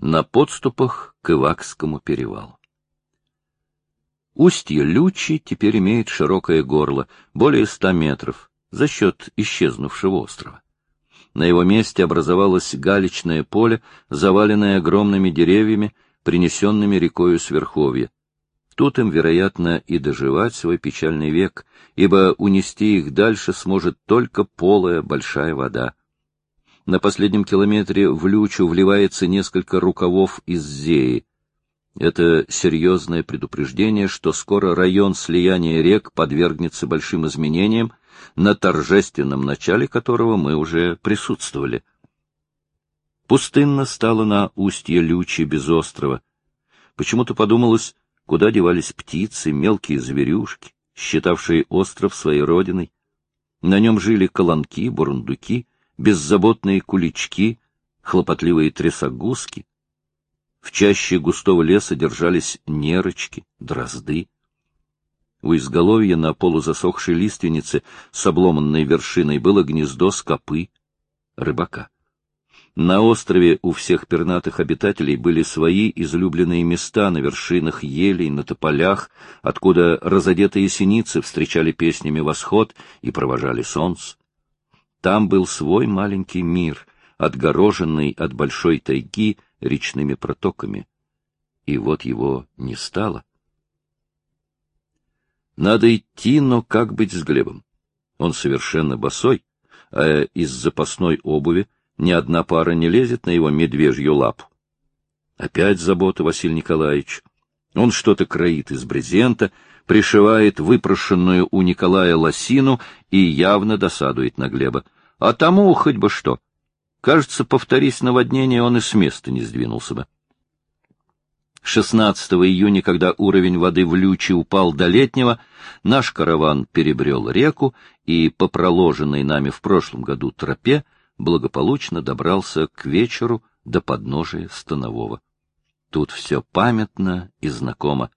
на подступах к Ивакскому перевалу. Устье Лючи теперь имеет широкое горло, более ста метров, за счет исчезнувшего острова. На его месте образовалось галечное поле, заваленное огромными деревьями, принесенными рекою с Верховья. Тут им, вероятно, и доживать свой печальный век, ибо унести их дальше сможет только полая большая вода. На последнем километре в Лючу вливается несколько рукавов из Зеи. Это серьезное предупреждение, что скоро район слияния рек подвергнется большим изменениям, на торжественном начале которого мы уже присутствовали. Пустынно стало на устье Лючи без острова. Почему-то подумалось, куда девались птицы, мелкие зверюшки, считавшие остров своей родиной. На нем жили колонки, бурундуки, беззаботные кулички, хлопотливые трясогузки, в чаще густого леса держались нерочки, дрозды. У изголовья на полузасохшей лиственнице с обломанной вершиной было гнездо скопы рыбака. На острове у всех пернатых обитателей были свои излюбленные места на вершинах елей, на тополях, откуда разодетые синицы встречали песнями восход и провожали солнце. Там был свой маленький мир, отгороженный от большой тайги речными протоками. И вот его не стало. Надо идти, но как быть с Глебом? Он совершенно босой, а из запасной обуви ни одна пара не лезет на его медвежью лапу. Опять забота, Василий Николаевич. Он что-то кроит из брезента, пришивает выпрошенную у Николая лосину и явно досадует на Глеба. А тому хоть бы что. Кажется, повторись наводнение, он и с места не сдвинулся бы. 16 июня, когда уровень воды в Люче упал до летнего, наш караван перебрел реку и по проложенной нами в прошлом году тропе благополучно добрался к вечеру до подножия Станового. Тут все памятно и знакомо.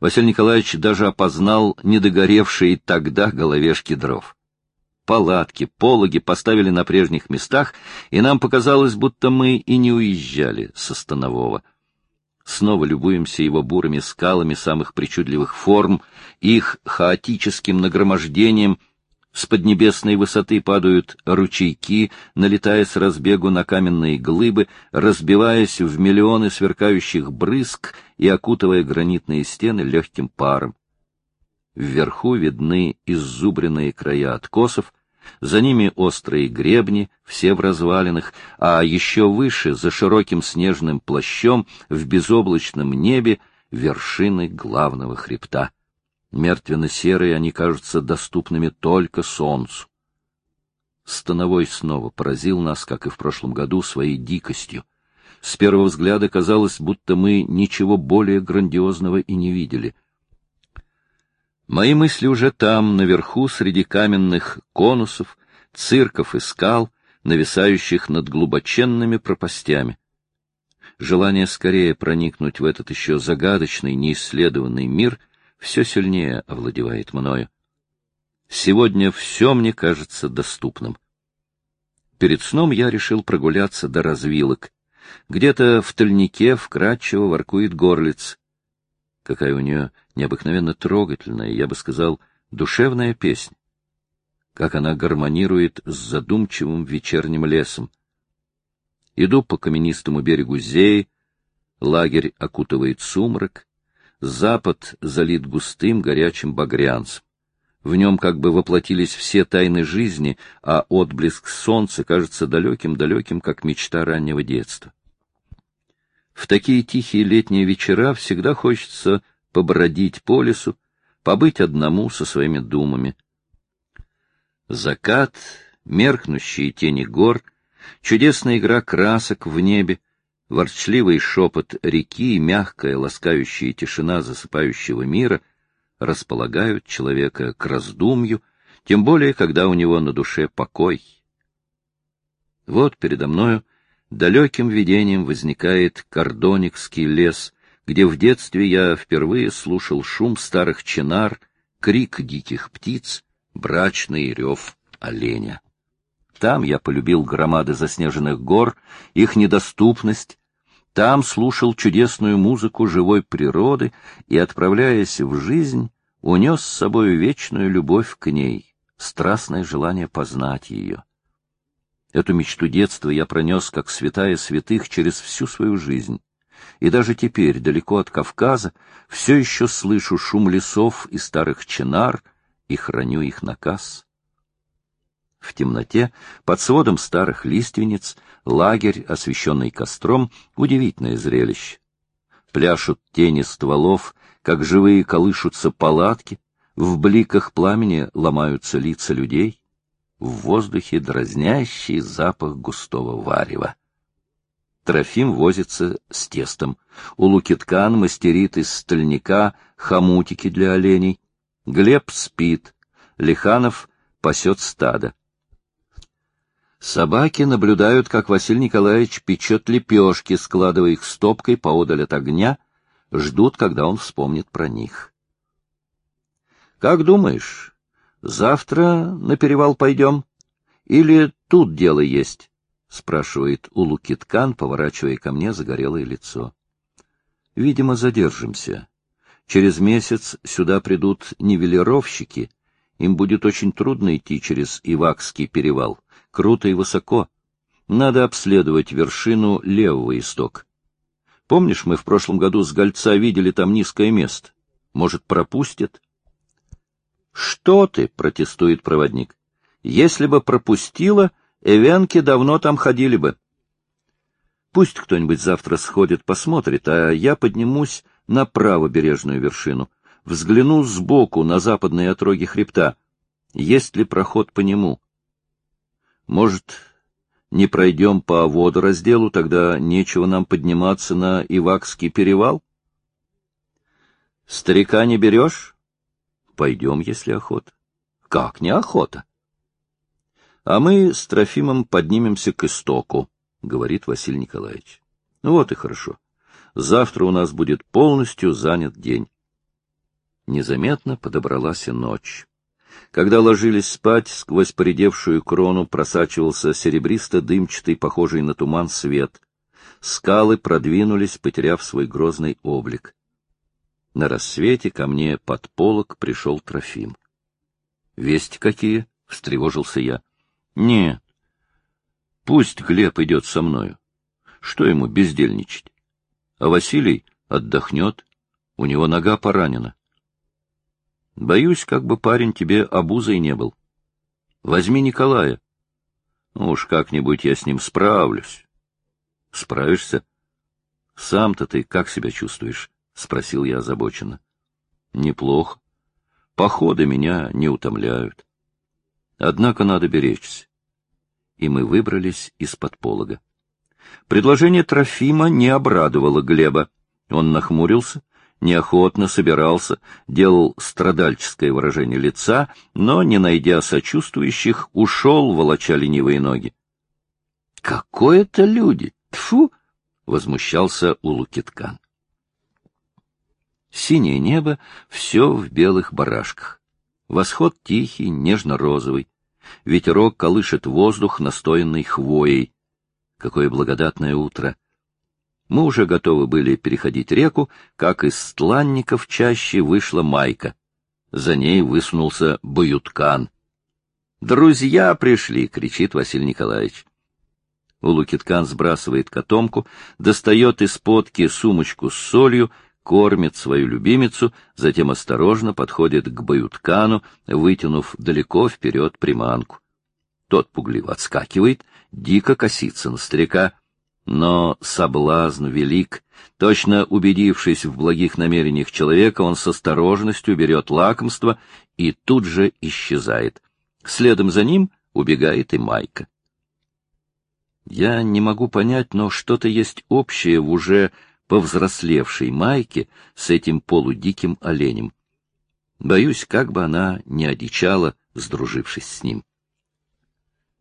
Василий Николаевич даже опознал недогоревшие тогда головешки дров палатки, пологи поставили на прежних местах, и нам показалось, будто мы и не уезжали со Станового. Снова любуемся его бурыми скалами самых причудливых форм, их хаотическим нагромождением — с поднебесной высоты падают ручейки, налетая с разбегу на каменные глыбы, разбиваясь в миллионы сверкающих брызг и окутывая гранитные стены легким паром. Вверху видны иззубренные края откосов, за ними острые гребни, все в развалинах, а еще выше, за широким снежным плащом, в безоблачном небе, вершины главного хребта. Мертвенно-серые они кажутся доступными только солнцу. Становой снова поразил нас, как и в прошлом году, своей дикостью. С первого взгляда казалось, будто мы ничего более грандиозного и не видели — Мои мысли уже там, наверху, среди каменных конусов, цирков и скал, нависающих над глубоченными пропастями. Желание скорее проникнуть в этот еще загадочный, неисследованный мир все сильнее овладевает мною. Сегодня все мне кажется доступным. Перед сном я решил прогуляться до развилок. Где-то в тальнике вкрадчиво воркует горлиц. Какая у нее необыкновенно трогательная, я бы сказал, душевная песня. Как она гармонирует с задумчивым вечерним лесом. Иду по каменистому берегу Зеи, лагерь окутывает сумрак, запад залит густым горячим багрянцем. В нем как бы воплотились все тайны жизни, а отблеск солнца кажется далеким-далеким, как мечта раннего детства. В такие тихие летние вечера всегда хочется побродить по лесу, побыть одному со своими думами. Закат, меркнущие тени гор, чудесная игра красок в небе, ворчливый шепот реки и мягкая ласкающая тишина засыпающего мира располагают человека к раздумью, тем более, когда у него на душе покой. Вот передо мною далеким видением возникает Кордоникский лес, где в детстве я впервые слушал шум старых чинар, крик диких птиц, брачный рев оленя. Там я полюбил громады заснеженных гор, их недоступность, Там слушал чудесную музыку живой природы и, отправляясь в жизнь, унес с собой вечную любовь к ней, страстное желание познать ее. Эту мечту детства я пронес, как святая святых, через всю свою жизнь. И даже теперь, далеко от Кавказа, все еще слышу шум лесов и старых чинар и храню их наказ. В темноте, под сводом старых лиственниц, лагерь, освещенный костром, удивительное зрелище. Пляшут тени стволов, как живые колышутся палатки, в бликах пламени ломаются лица людей, в воздухе дразнящий запах густого варева. Трофим возится с тестом. У Лукиткан мастерит из стальника хомутики для оленей. Глеб спит. Лиханов пасет стадо. Собаки наблюдают, как Василий Николаевич печет лепешки, складывая их стопкой поодаль от огня, ждут, когда он вспомнит про них. — Как думаешь, завтра на перевал пойдем? Или тут дело есть? — спрашивает Улукиткан, поворачивая ко мне загорелое лицо. — Видимо, задержимся. Через месяц сюда придут нивелировщики. Им будет очень трудно идти через Ивакский перевал. Круто и высоко. Надо обследовать вершину левого истока. Помнишь, мы в прошлом году с Гольца видели там низкое место? Может, пропустят? — Что ты? — протестует проводник. — Если бы пропустила, эвенки давно там ходили бы. Пусть кто-нибудь завтра сходит, посмотрит, а я поднимусь на правобережную вершину, взгляну сбоку на западные отроги хребта. Есть ли проход по нему? Может, не пройдем по водоразделу, тогда нечего нам подниматься на Ивакский перевал? Старика не берешь? Пойдем, если охота. Как не охота? А мы с Трофимом поднимемся к истоку, говорит Василий Николаевич. Ну вот и хорошо. Завтра у нас будет полностью занят день. Незаметно подобралась и ночь. Когда ложились спать, сквозь поредевшую крону просачивался серебристо-дымчатый, похожий на туман, свет. Скалы продвинулись, потеряв свой грозный облик. На рассвете ко мне под полок пришел Трофим. — Вести какие? — встревожился я. — Нет. Пусть Глеб идет со мною. Что ему бездельничать? А Василий отдохнет. У него нога поранена. Боюсь, как бы парень тебе обузой не был. Возьми Николая. Ну уж как-нибудь я с ним справлюсь. Справишься? Сам-то ты как себя чувствуешь? Спросил я озабоченно. Неплохо. Походы меня не утомляют. Однако надо беречься. И мы выбрались из-под полога. Предложение Трофима не обрадовало Глеба. Он нахмурился, неохотно собирался, делал страдальческое выражение лица, но, не найдя сочувствующих, ушел, волоча ленивые ноги. — Какое это люди! Тфу! — возмущался Улукиткан. Синее небо — все в белых барашках. Восход тихий, нежно-розовый. Ветерок колышет воздух, настоянный хвоей. Какое благодатное утро! Мы уже готовы были переходить реку, как из стланников чаще вышла майка. За ней высунулся Баюткан. «Друзья пришли!» — кричит Василий Николаевич. Улукиткан сбрасывает котомку, достает из подки сумочку с солью, кормит свою любимицу, затем осторожно подходит к Баюткану, вытянув далеко вперед приманку. Тот пугливо отскакивает, дико косится на старика — но соблазн велик. Точно убедившись в благих намерениях человека, он с осторожностью берет лакомство и тут же исчезает. Следом за ним убегает и Майка. Я не могу понять, но что-то есть общее в уже повзрослевшей Майке с этим полудиким оленем. Боюсь, как бы она не одичала, сдружившись с ним.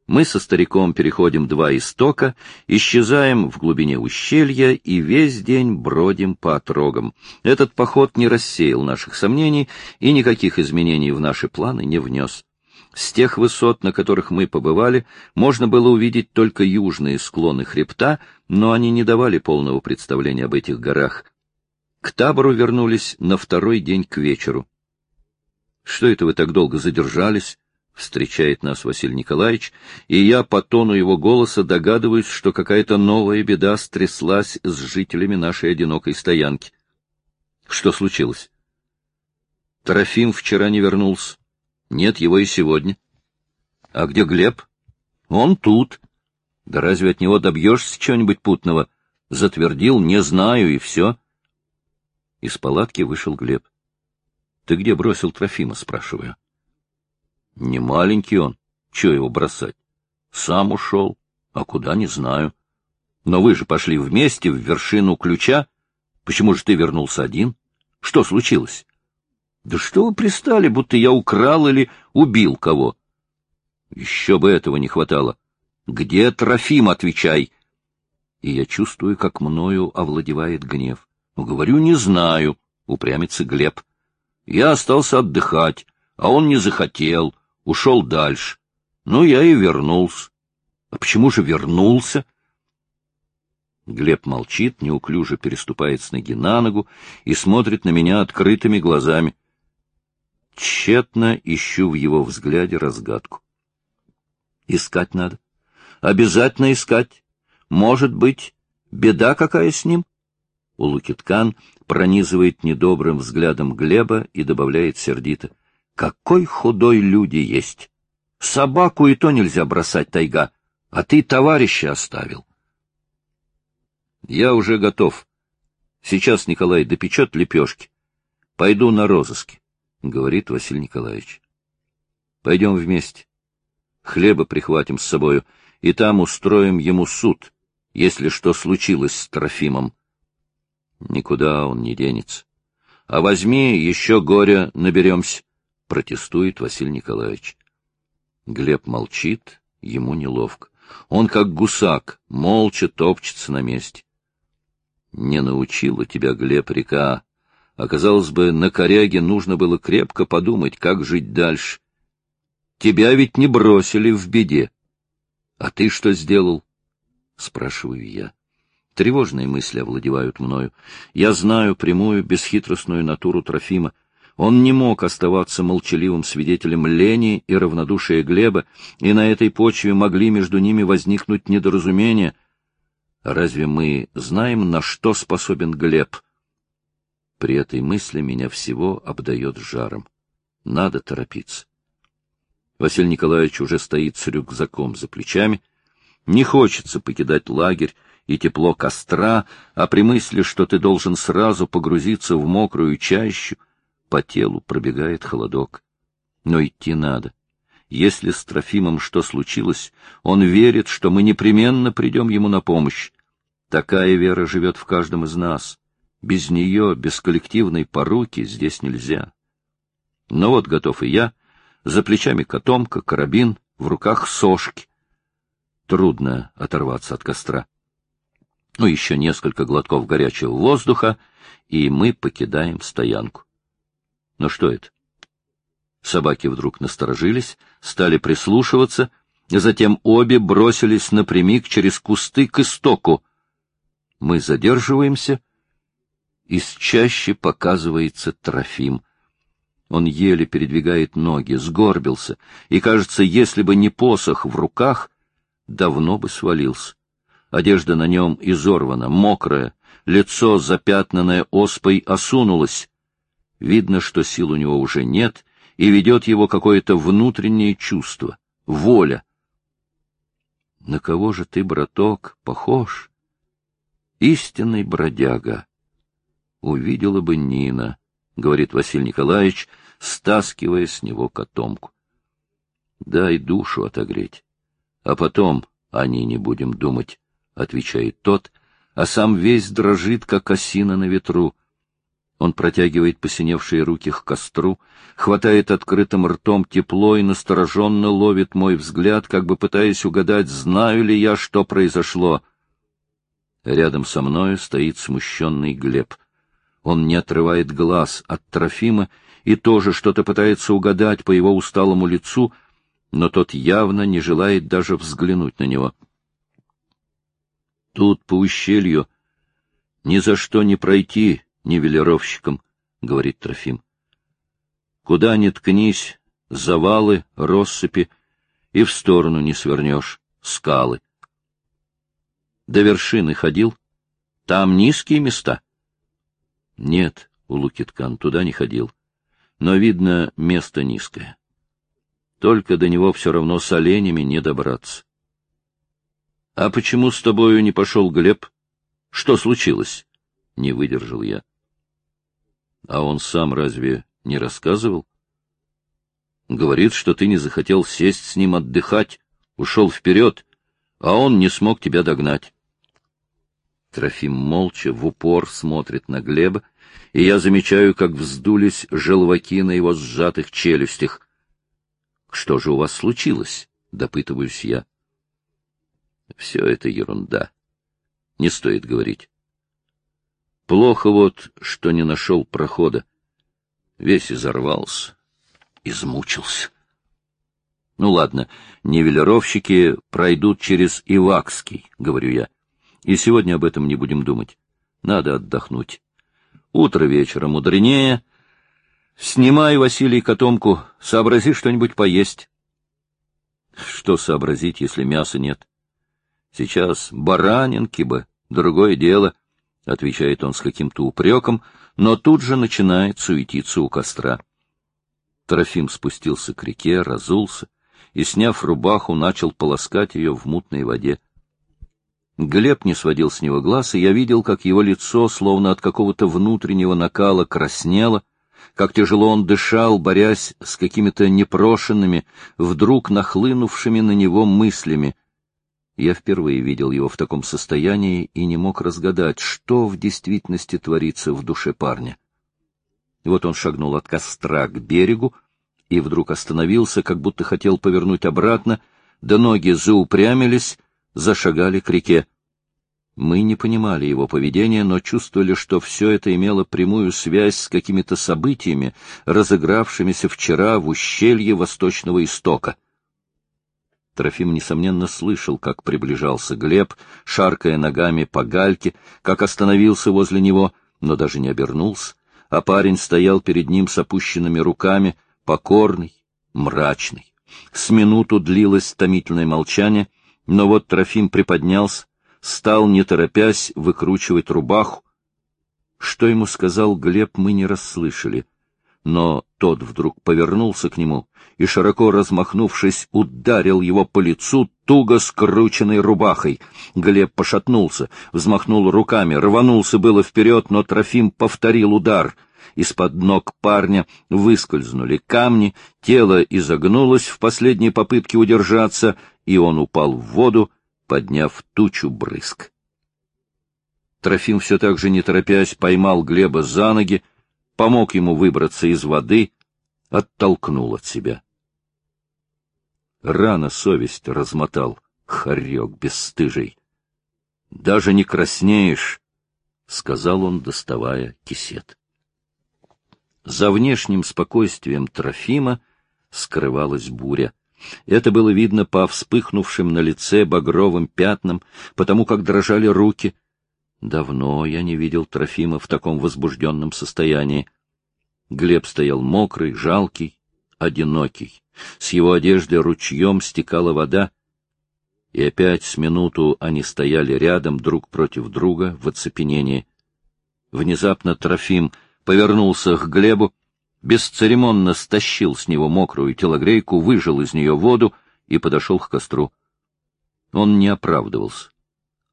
Мы со стариком переходим два истока, исчезаем в глубине ущелья и весь день бродим по отрогам. Этот поход не рассеял наших сомнений и никаких изменений в наши планы не внес. С тех высот, на которых мы побывали, можно было увидеть только южные склоны хребта, но они не давали полного представления об этих горах. К табору вернулись на второй день к вечеру. — Что это вы так долго задержались? — встречает нас Василий Николаевич, и я по тону его голоса догадываюсь, что какая-то новая беда стряслась с жителями нашей одинокой стоянки. Что случилось? Трофим вчера не вернулся. Нет его и сегодня. А где Глеб? Он тут. Да разве от него добьешься чего-нибудь путного? Затвердил, не знаю, и все. Из палатки вышел Глеб. Ты где бросил Трофима, спрашиваю. Не маленький он. Чего его бросать? Сам ушел. А куда, не знаю. Но вы же пошли вместе в вершину ключа. Почему же ты вернулся один? Что случилось? Да что вы пристали, будто я украл или убил кого? Еще бы этого не хватало. Где Трофим, отвечай? И я чувствую, как мною овладевает гнев. Ну, говорю, не знаю, упрямится Глеб. Я остался отдыхать, а он не захотел, ушел дальше. Ну, я и вернулся. А почему же вернулся? Глеб молчит, неуклюже переступает с ноги на ногу и смотрит на меня открытыми глазами. Тщетно ищу в его взгляде разгадку. Искать надо. Обязательно искать. Может быть, беда какая с ним? Улукиткан пронизывает недобрым взглядом Глеба и добавляет сердито. Какой худой люди есть! Собаку и то нельзя бросать, тайга, а ты товарища оставил. Я уже готов. Сейчас Николай допечет лепешки. Пойду на розыски. — говорит Василий Николаевич. — Пойдем вместе. Хлеба прихватим с собою, и там устроим ему суд, если что случилось с Трофимом. Никуда он не денется. А возьми, еще горя наберемся, — протестует Василий Николаевич. Глеб молчит, ему неловко. Он, как гусак, молча топчется на месте. Не научила тебя, Глеб, река, Оказалось бы, на коряге нужно было крепко подумать, как жить дальше. Тебя ведь не бросили в беде. А ты что сделал? Спрашиваю я. Тревожные мысли овладевают мною. Я знаю прямую, бесхитростную натуру Трофима. Он не мог оставаться молчаливым свидетелем лени и равнодушия Глеба, и на этой почве могли между ними возникнуть недоразумения. Разве мы знаем, на что способен Глеб? При этой мысли меня всего обдает жаром. Надо торопиться. Василий Николаевич уже стоит с рюкзаком за плечами. Не хочется покидать лагерь и тепло костра, а при мысли, что ты должен сразу погрузиться в мокрую чащу, по телу пробегает холодок. Но идти надо. Если с Трофимом что случилось, он верит, что мы непременно придем ему на помощь. Такая вера живет в каждом из нас. Без нее, без коллективной поруки здесь нельзя. Но вот готов и я. За плечами котомка, карабин, в руках сошки. Трудно оторваться от костра. Ну, еще несколько глотков горячего воздуха, и мы покидаем стоянку. Но что это? Собаки вдруг насторожились, стали прислушиваться, затем обе бросились напрямик через кусты к истоку. Мы задерживаемся — из чаще показывается Трофим. Он еле передвигает ноги, сгорбился, и, кажется, если бы не посох в руках, давно бы свалился. Одежда на нем изорвана, мокрая, лицо, запятнанное оспой, осунулось. Видно, что сил у него уже нет, и ведет его какое-то внутреннее чувство, воля. На кого же ты, браток, похож? Истинный бродяга увидела бы Нина, — говорит Василий Николаевич, стаскивая с него котомку. — Дай душу отогреть. А потом о Нине будем думать, — отвечает тот, а сам весь дрожит, как осина на ветру. Он протягивает посиневшие руки к костру, хватает открытым ртом тепло и настороженно ловит мой взгляд, как бы пытаясь угадать, знаю ли я, что произошло. Рядом со мною стоит смущенный Глеб — он не отрывает глаз от Трофима и тоже что-то пытается угадать по его усталому лицу, но тот явно не желает даже взглянуть на него. Тут по ущелью ни за что не пройти нивелировщикам, — говорит Трофим. Куда ни ткнись, завалы, россыпи, и в сторону не свернешь, скалы. До вершины ходил? Там низкие места? Нет, Улукиткан, туда не ходил. Но, видно, место низкое. Только до него все равно с оленями не добраться. — А почему с тобою не пошел Глеб? Что случилось? — не выдержал я. — А он сам разве не рассказывал? — Говорит, что ты не захотел сесть с ним отдыхать, ушел вперед, а он не смог тебя догнать. Трофим молча в упор смотрит на Глеба, и я замечаю, как вздулись желваки на его сжатых челюстях. — Что же у вас случилось? — допытываюсь я. — Все это ерунда. Не стоит говорить. Плохо вот, что не нашел прохода. Весь изорвался, измучился. Ну ладно, нивелировщики пройдут через Ивакский, говорю я. И сегодня об этом не будем думать. Надо отдохнуть. Утро вечера мудренее. Снимай, Василий, котомку, сообрази что-нибудь поесть. Что сообразить, если мяса нет? Сейчас баранинки бы, другое дело, — отвечает он с каким-то упреком, но тут же начинает суетиться у костра. Трофим спустился к реке, разулся и, сняв рубаху, начал полоскать ее в мутной воде. Глеб не сводил с него глаз, и я видел, как его лицо, словно от какого-то внутреннего накала, краснело, как тяжело он дышал, борясь с какими-то непрошенными, вдруг нахлынувшими на него мыслями. Я впервые видел его в таком состоянии и не мог разгадать, что в действительности творится в душе парня. Вот он шагнул от костра к берегу и вдруг остановился, как будто хотел повернуть обратно, да ноги заупрямились, зашагали к реке. Мы не понимали его поведения, но чувствовали, что все это имело прямую связь с какими-то событиями, разыгравшимися вчера в ущелье Восточного Истока. Трофим, несомненно, слышал, как приближался Глеб, шаркая ногами по гальке, как остановился возле него, но даже не обернулся, а парень стоял перед ним с опущенными руками, покорный, мрачный. С минуту длилось томительное молчание, но вот Трофим приподнялся, стал, не торопясь, выкручивать рубаху. Что ему сказал Глеб, мы не расслышали. Но тот вдруг повернулся к нему и, широко размахнувшись, ударил его по лицу туго скрученной рубахой. Глеб пошатнулся, взмахнул руками, рванулся было вперед, но Трофим повторил удар. Из-под ног парня выскользнули камни, тело изогнулось в последней попытке удержаться — и он упал в воду, подняв тучу брызг. Трофим все так же, не торопясь, поймал Глеба за ноги, помог ему выбраться из воды, оттолкнул от себя. Рано совесть размотал, хорек бесстыжий. — Даже не краснеешь, — сказал он, доставая кисет. За внешним спокойствием Трофима скрывалась буря. Это было видно по вспыхнувшим на лице багровым пятнам, потому как дрожали руки. Давно я не видел Трофима в таком возбужденном состоянии. Глеб стоял мокрый, жалкий, одинокий. С его одежды ручьем стекала вода, и опять с минуту они стояли рядом друг против друга в оцепенении. Внезапно Трофим повернулся к Глебу, бесцеремонно стащил с него мокрую телогрейку, выжил из нее воду и подошел к костру. Он не оправдывался,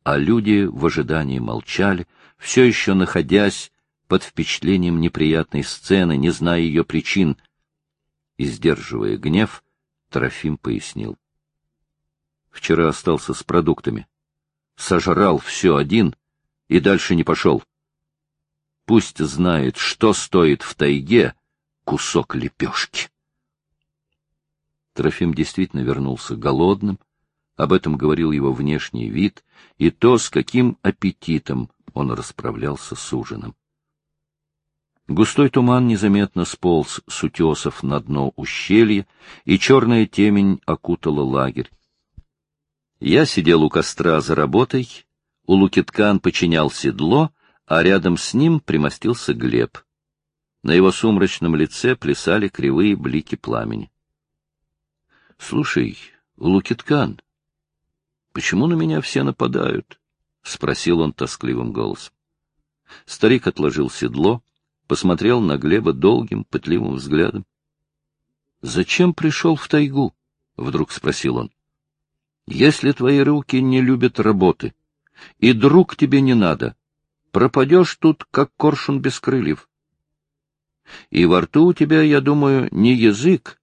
а люди в ожидании молчали, все еще находясь под впечатлением неприятной сцены, не зная ее причин. И, сдерживая гнев, Трофим пояснил. Вчера остался с продуктами. Сожрал все один и дальше не пошел. Пусть знает, что стоит в тайге, кусок лепешки. Трофим действительно вернулся голодным, об этом говорил его внешний вид и то, с каким аппетитом он расправлялся с ужином. Густой туман незаметно сполз с утесов на дно ущелья, и черная темень окутала лагерь. Я сидел у костра за работой, у Лукиткан починял седло, а рядом с ним примостился Глеб. На его сумрачном лице плясали кривые блики пламени. — Слушай, Лукиткан, почему на меня все нападают? — спросил он тоскливым голосом. Старик отложил седло, посмотрел на Глеба долгим, пытливым взглядом. — Зачем пришел в тайгу? — вдруг спросил он. — Если твои руки не любят работы, и друг тебе не надо, пропадешь тут, как коршун без крыльев. И во рту у тебя, я думаю, не язык,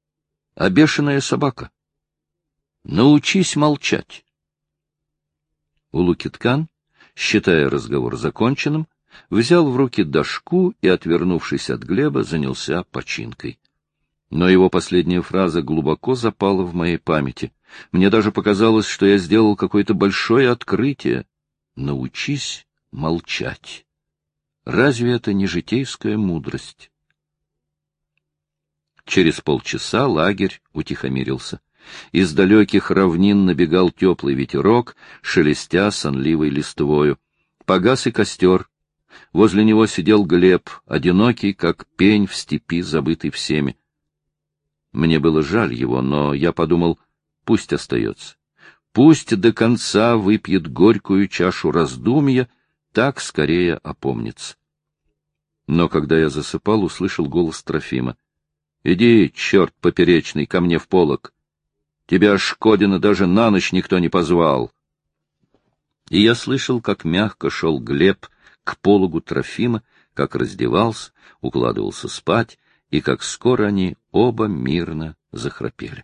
а бешеная собака. Научись молчать. Улукиткан, считая разговор законченным, взял в руки дошку и, отвернувшись от Глеба, занялся починкой. Но его последняя фраза глубоко запала в моей памяти. Мне даже показалось, что я сделал какое-то большое открытие. Научись молчать. Разве это не житейская мудрость? Через полчаса лагерь утихомирился. Из далеких равнин набегал теплый ветерок, шелестя сонливой листвою. Погас и костер. Возле него сидел Глеб, одинокий, как пень в степи, забытый всеми. Мне было жаль его, но я подумал, пусть остается. Пусть до конца выпьет горькую чашу раздумья, так скорее опомнится. Но когда я засыпал, услышал голос Трофима. Иди, черт поперечный, ко мне в полок. Тебя, Шкодина, даже на ночь никто не позвал. И я слышал, как мягко шел Глеб к пологу Трофима, как раздевался, укладывался спать, и как скоро они оба мирно захрапели.